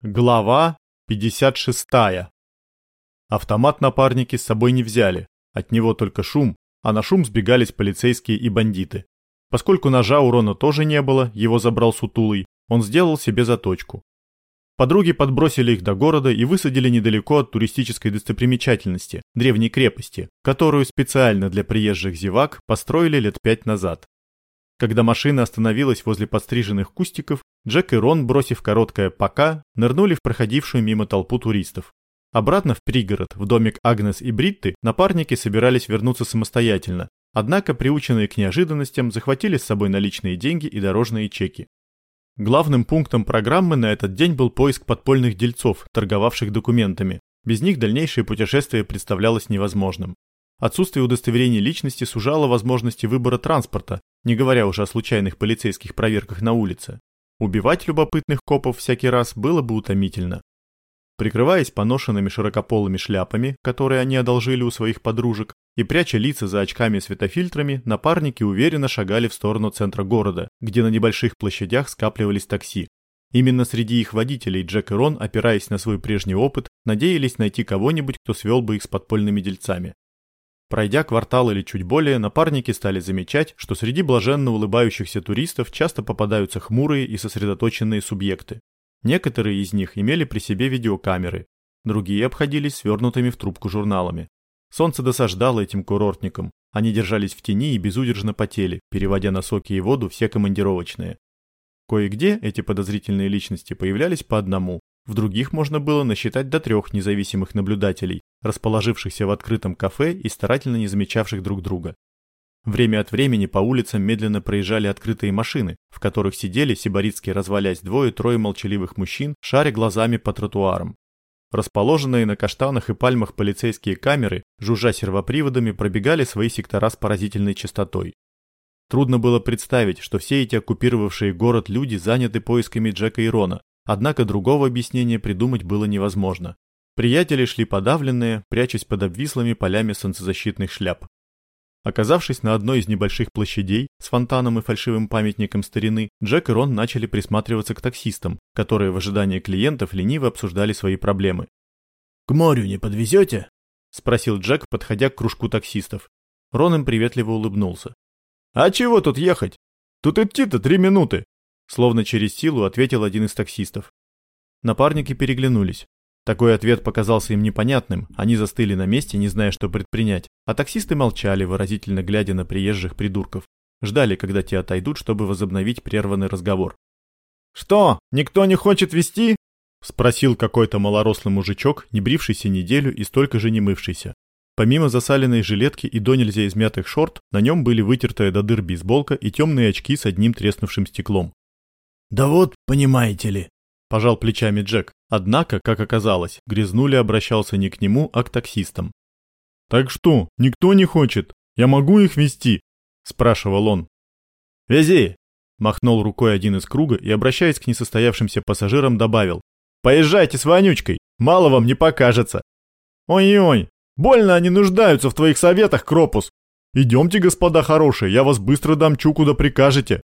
Глава 56. Автомат напарники с собой не взяли, от него только шум, а на шум сбегались полицейские и бандиты. Поскольку ножа у Рона тоже не было, его забрал сутулый, он сделал себе заточку. Подруги подбросили их до города и высадили недалеко от туристической достопримечательности, древней крепости, которую специально для приезжих зевак построили лет пять назад. Когда машина остановилась возле подстриженных кустиков, Джек и Рон, бросив короткое «пока», нырнули в проходившую мимо толпу туристов. Обратно в пригород, в домик Агнес и Бритты, напарники собирались вернуться самостоятельно, однако, приученные к неожиданностям, захватили с собой наличные деньги и дорожные чеки. Главным пунктом программы на этот день был поиск подпольных дельцов, торговавших документами. Без них дальнейшее путешествие представлялось невозможным. Отсутствие удостоверения личности сужало возможности выбора транспорта, не говоря уже о случайных полицейских проверках на улице. Убивать любопытных копов всякий раз было бы утомительно. Прикрываясь поношенными широкополыми шляпами, которые они одолжили у своих подружек, и пряча лица за очками-светофильтрами, напарники уверенно шагали в сторону центра города, где на небольших площадях скапливались такси. Именно среди их водителей Джек и Рон, опираясь на свой прежний опыт, надеялись найти кого-нибудь, кто свел бы их с подпольными дельцами. Пройдя квартал или чуть более, напарники стали замечать, что среди блаженно улыбающихся туристов часто попадаются хмурые и сосредоточенные субъекты. Некоторые из них имели при себе видеокамеры, другие обходились свернутыми в трубку журналами. Солнце досаждало этим курортникам, они держались в тени и безудержно потели, переводя на соки и воду все командировочные. Кое-где эти подозрительные личности появлялись по одному, в других можно было насчитать до трех независимых наблюдателей, расположившихся в открытом кафе и старательно не замечавших друг друга. Время от времени по улицам медленно проезжали открытые машины, в которых сидели, сибаритски развалясь, двое-трое молчаливых мужчин, шаря глазами по тротуарам. Расположенные на каштанах и пальмах полицейские камеры, жужжа сервоприводами, пробегали свои сектора с поразительной частотой. Трудно было представить, что все эти оккупировавшие город люди заняты поисками Джека и Рона, Однако другого объяснения придумать было невозможно. Приятели шли подавленные, прячась под обвислыми полями солнцезащитных шляп. Оказавшись на одной из небольших площадей с фонтаном и фальшивым памятником старины, Джек и Рон начали присматриваться к таксистам, которые в ожидании клиентов лениво обсуждали свои проблемы. «К морю не подвезете?» – спросил Джек, подходя к кружку таксистов. Рон им приветливо улыбнулся. «А чего тут ехать? Тут идти-то три минуты. Словно через силу ответил один из таксистов. Напарники переглянулись. Такой ответ показался им непонятным, они застыли на месте, не зная, что предпринять, а таксисты молчали, выразительно глядя на приезжих придурков. Ждали, когда те отойдут, чтобы возобновить прерванный разговор. «Что, никто не хочет вести?» – спросил какой-то малорослый мужичок, не брившийся неделю и столько же не мывшийся. Помимо засаленной жилетки и до нельзя измятых шорт, на нем были вытертая до дыр бейсболка и темные очки с одним треснувшим стеклом. «Да вот, понимаете ли», – пожал плечами Джек. Однако, как оказалось, Грязнули обращался не к нему, а к таксистам. «Так что, никто не хочет? Я могу их вести?» – спрашивал он. «Вези!» – махнул рукой один из круга и, обращаясь к несостоявшимся пассажирам, добавил. «Поезжайте с Вонючкой, мало вам не покажется!» «Ой-ой, больно они нуждаются в твоих советах, Кропус! Идемте, господа хорошие, я вас быстро дам чуку да прикажете!»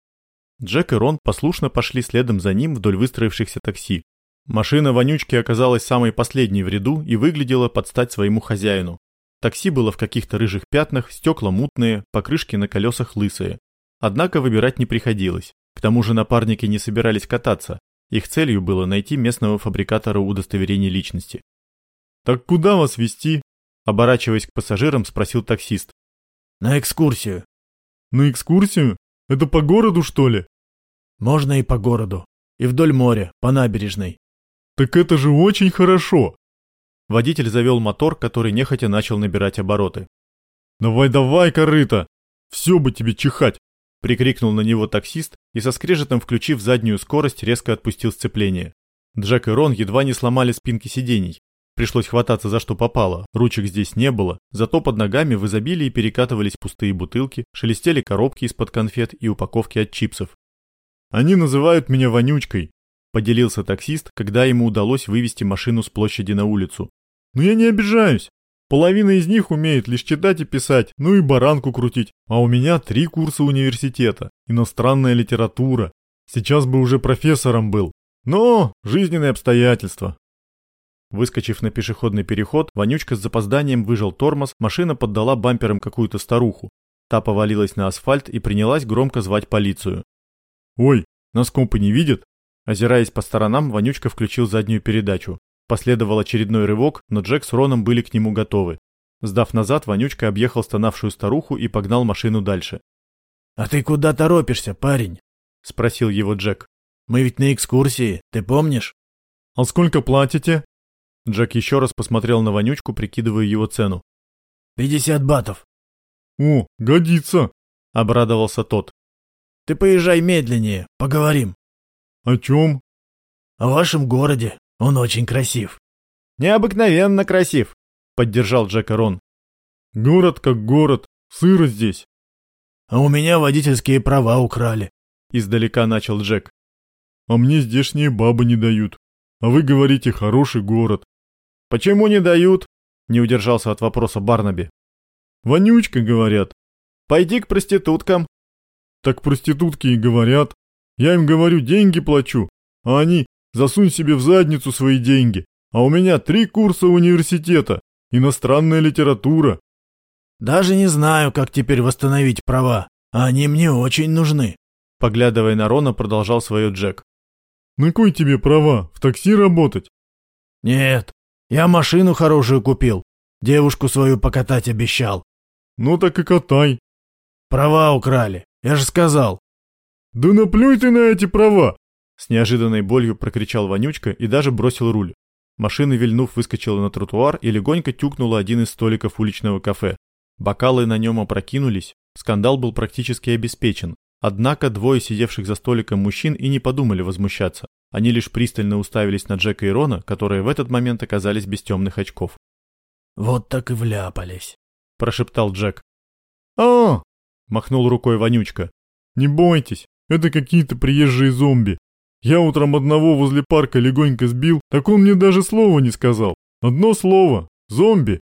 Джек и Рон послушно пошли следом за ним вдоль выстроившихся такси. Машина вонючки оказалась самой последней в ряду и выглядела под стать своему хозяину. Такси было в каких-то рыжих пятнах, стекла мутные, покрышки на колесах лысые. Однако выбирать не приходилось. К тому же напарники не собирались кататься. Их целью было найти местного фабрикатора удостоверения личности. «Так куда вас вести? Оборачиваясь к пассажирам, спросил таксист. «На экскурсию». «На экскурсию? Это по городу, что ли? Можно и по городу. И вдоль моря, по набережной. Так это же очень хорошо. Водитель завел мотор, который нехотя начал набирать обороты. «Давай, давай, корыто! Все бы тебе чихать!» Прикрикнул на него таксист и со скрежетом включив заднюю скорость резко отпустил сцепление. Джек и Рон едва не сломали спинки сидений. Пришлось хвататься за что попало, ручек здесь не было, зато под ногами в изобилии перекатывались пустые бутылки, шелестели коробки из-под конфет и упаковки от чипсов. «Они называют меня вонючкой», – поделился таксист, когда ему удалось вывести машину с площади на улицу. «Но я не обижаюсь. Половина из них умеет лишь читать и писать, ну и баранку крутить. А у меня три курса университета, иностранная литература. Сейчас бы уже профессором был. Но жизненные обстоятельства. Выскочив на пешеходный переход, Вонючка с запозданием выжал тормоз, машина поддала бампером какую-то старуху. Та повалилась на асфальт и принялась громко звать полицию. «Ой, нас компы не видят?» Озираясь по сторонам, Вонючка включил заднюю передачу. Последовал очередной рывок, но Джек с Роном были к нему готовы. Сдав назад, Вонючка объехал стонавшую старуху и погнал машину дальше. «А ты куда торопишься, парень?» — спросил его Джек. «Мы ведь на экскурсии, ты помнишь?» «А сколько платите?» Джек еще раз посмотрел на Вонючку, прикидывая его цену. «Пятьдесят батов». «О, годится!» — обрадовался тот. «Ты поезжай медленнее, поговорим». «О чем?» «О вашем городе. Он очень красив». «Необыкновенно красив», — поддержал Джек Рон. «Город как город. Сыро здесь». «А у меня водительские права украли», — издалека начал Джек. «А мне здешние бабы не дают. А вы говорите, хороший город». «Почему не дают?» — не удержался от вопроса Барнаби. «Вонючка, говорят». «Пойди к проституткам». «Так проститутки и говорят. Я им говорю, деньги плачу, а они засунь себе в задницу свои деньги. А у меня три курса университета, иностранная литература, даже не знаю, как теперь восстановить права. Они мне очень нужны. Поглядывая на Рона, продолжал свое Джек. На кой тебе права? В такси работать? Нет, я машину хорошую купил. Девушку свою покатать обещал. Ну так и катай. Права украли, я же сказал. Да наплюй ты на эти права! С неожиданной болью прокричал Вонючка и даже бросил руль. Машина, вильнув, выскочила на тротуар и легонько тюкнула один из столиков уличного кафе. Бокалы на нем опрокинулись, скандал был практически обеспечен. Однако двое сидевших за столиком мужчин и не подумали возмущаться. Они лишь пристально уставились на Джека и Рона, которые в этот момент оказались без темных очков. «Вот так и вляпались», – прошептал Джек. «А!» – махнул рукой Вонючка. «Не бойтесь, это какие-то приезжие зомби. Я утром одного возле парка легонько сбил, так он мне даже слова не сказал. Одно слово – зомби.